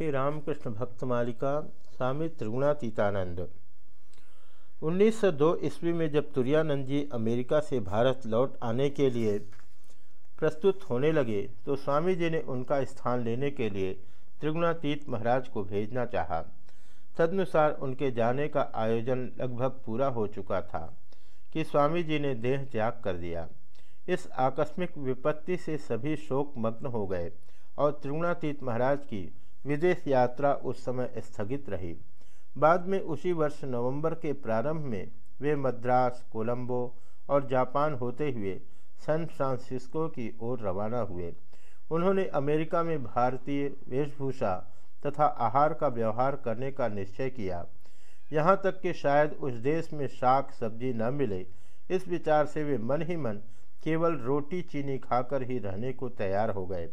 श्री रामकृष्ण भक्त मालिका स्वामी त्रिगुणातीतानंद 1902 ईस्वी में जब तुरानंद जी अमेरिका से भारत लौट आने के लिए प्रस्तुत होने लगे तो स्वामी जी ने उनका स्थान लेने के लिए त्रिगुणातीत महाराज को भेजना चाहा। तदनुसार उनके जाने का आयोजन लगभग पूरा हो चुका था कि स्वामी जी ने देह त्याग कर दिया इस आकस्मिक विपत्ति से सभी शोक मग्न हो गए और त्रिगुणातीत महाराज की विदेश यात्रा उस समय स्थगित रही। बाद में उसी वर्ष नवंबर के प्रारंभ में वे मद्रास, कोलंबो और जापान होते हुए सैन फ्रांसिस्को की ओर रवाना हुए। उन्होंने अमेरिका में भारतीय वेशभूषा तथा आहार का व्यवहार करने का निश्चय किया। यहाँ तक कि शायद उस देश में शाक सब्ज़ी न मिले, इस विचार से वे मन ही मन केवल रोटी, चीनी खाकर ही रहने को तैयार हो गए।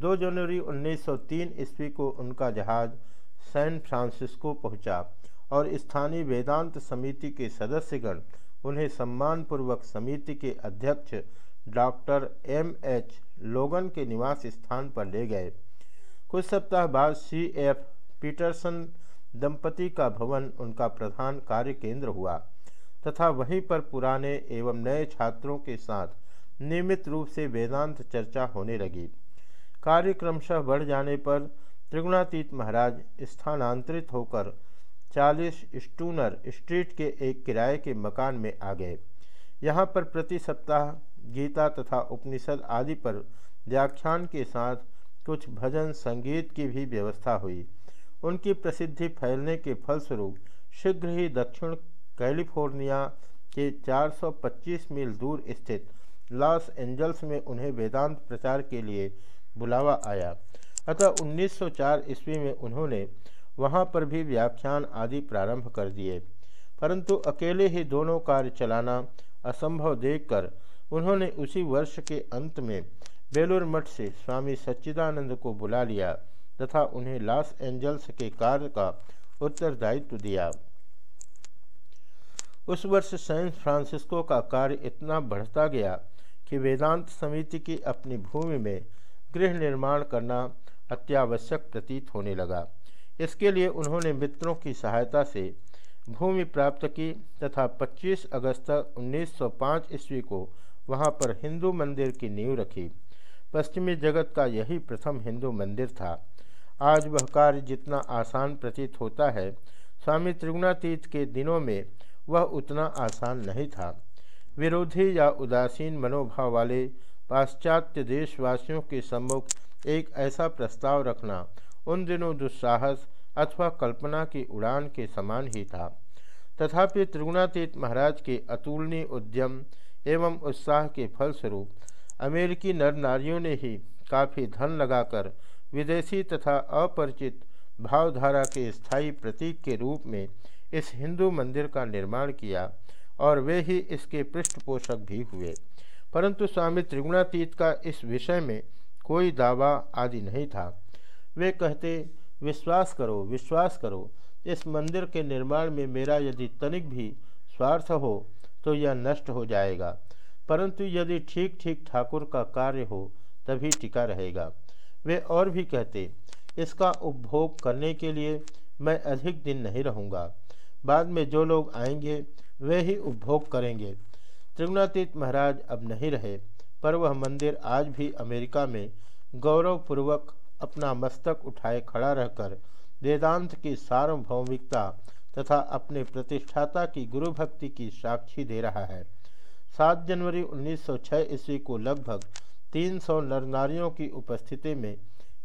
2 जनवरी 1903 ईस्वी को उनका जहाज़ सैन फ्रांसिस्को पहुँचा और स्थानीय वेदांत समिति के सदस्यगण, उन्हें सम्मानपूर्वक समिति के अध्यक्ष डॉक्टर एम एच लोगन के निवास स्थान पर ले गए। कुछ सप्ताह बाद सी एफ़ पीटरसन दंपति का भवन उनका प्रधान कार्य केंद्र हुआ तथा वहीं पर पुराने एवं नए छात्रों के साथ नियमित रूप से वेदांत चर्चा होने लगी। कार्यक्रमशः बढ़ जाने पर त्रिगुणातीत महाराज स्थानांतरित होकर 40 स्टूनर स्ट्रीट के एक किराए के मकान में आ गए। यहाँ पर प्रति सप्ताह गीता तथा उपनिषद आदि पर व्याख्यान के साथ कुछ भजन संगीत की भी व्यवस्था हुई। उनकी प्रसिद्धि फैलने के फलस्वरूप शीघ्र ही दक्षिण कैलिफ़ोर्निया के 425 मील दूर स्थित लॉस एंजल्स में उन्हें वेदांत प्रचार के लिए बुलावा आया। अतः 1904 ईस्वी में उन्होंने वहाँ पर भी व्याख्यान आदि प्रारंभ कर दिए। परंतु अकेले ही दोनों कार्य चलाना असंभव देखकर उन्होंने उसी वर्ष के अंत में बेलूर मठ से स्वामी सच्चिदानंद को बुला लिया तथा उन्हें लॉस एंजल्स के कार्य का उत्तरदायित्व दिया। उस वर्ष सैन फ्रांसिस्को का कार्य इतना बढ़ता गया कि वेदांत समिति की अपनी भूमि में गृह निर्माण करना अत्यावश्यक प्रतीत होने लगा। इसके लिए उन्होंने मित्रों की सहायता से भूमि प्राप्त की तथा 25 अगस्त 1905 ईस्वी को वहाँ पर हिंदू मंदिर की नींव रखी। पश्चिमी जगत का यही प्रथम हिंदू मंदिर था। आज वह कार्य जितना आसान प्रतीत होता है, स्वामी त्रिगुणातीत के दिनों में वह उतना आसान नहीं था। विरोधी या उदासीन मनोभाव वाले पाश्चात्य देशवासियों के सम्मुख एक ऐसा प्रस्ताव रखना उन दिनों दुस्साहस अथवा कल्पना की उड़ान के समान ही था। तथापि त्रिगुणातीत महाराज के अतुलनीय उद्यम एवं उत्साह के फलस्वरूप अमेरिकी नर नारियों ने ही काफ़ी धन लगाकर विदेशी तथा अपरिचित भावधारा के स्थायी प्रतीक के रूप में इस हिंदू मंदिर का निर्माण किया और वे ही इसके पृष्ठपोषक भी हुए। परंतु स्वामी त्रिगुणातीत का इस विषय में कोई दावा आदि नहीं था। वे कहते, विश्वास करो विश्वास करो, इस मंदिर के निर्माण में मेरा यदि तनिक भी स्वार्थ हो तो यह नष्ट हो जाएगा। परंतु यदि ठीक ठीक ठाकुर का कार्य हो, तभी टिका रहेगा। वे और भी कहते, इसका उपभोग करने के लिए मैं अधिक दिन नहीं रहूँगा। बाद में जो लोग आएँगे, वे ही उपभोग करेंगे। त्रिगुणातीत महाराज अब नहीं रहे, पर वह मंदिर आज भी अमेरिका में गौरवपूर्वक अपना मस्तक उठाए खड़ा रहकर वेदांत की सार्वभौमिकता तथा अपने प्रतिष्ठाता की गुरु भक्ति की साक्षी दे रहा है। सात जनवरी 1906 ईस्वी को लगभग 300 नर नारियों की उपस्थिति में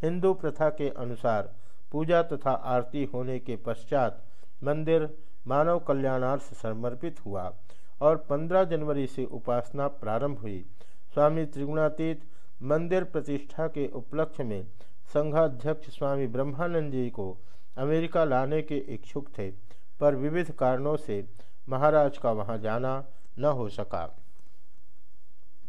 हिंदू प्रथा के अनुसार पूजा तथा आरती होने के पश्चात मंदिर मानव कल्याणार्थ समर्पित हुआ। और 15 जनवरी से उपासना प्रारंभ हुई। स्वामी त्रिगुणातीत मंदिर प्रतिष्ठा के उपलक्ष्य में संघाध्यक्ष स्वामी ब्रह्मानंद जी को अमेरिका लाने के इच्छुक थे, पर विविध कारणों से महाराज का वहाँ जाना न हो सका।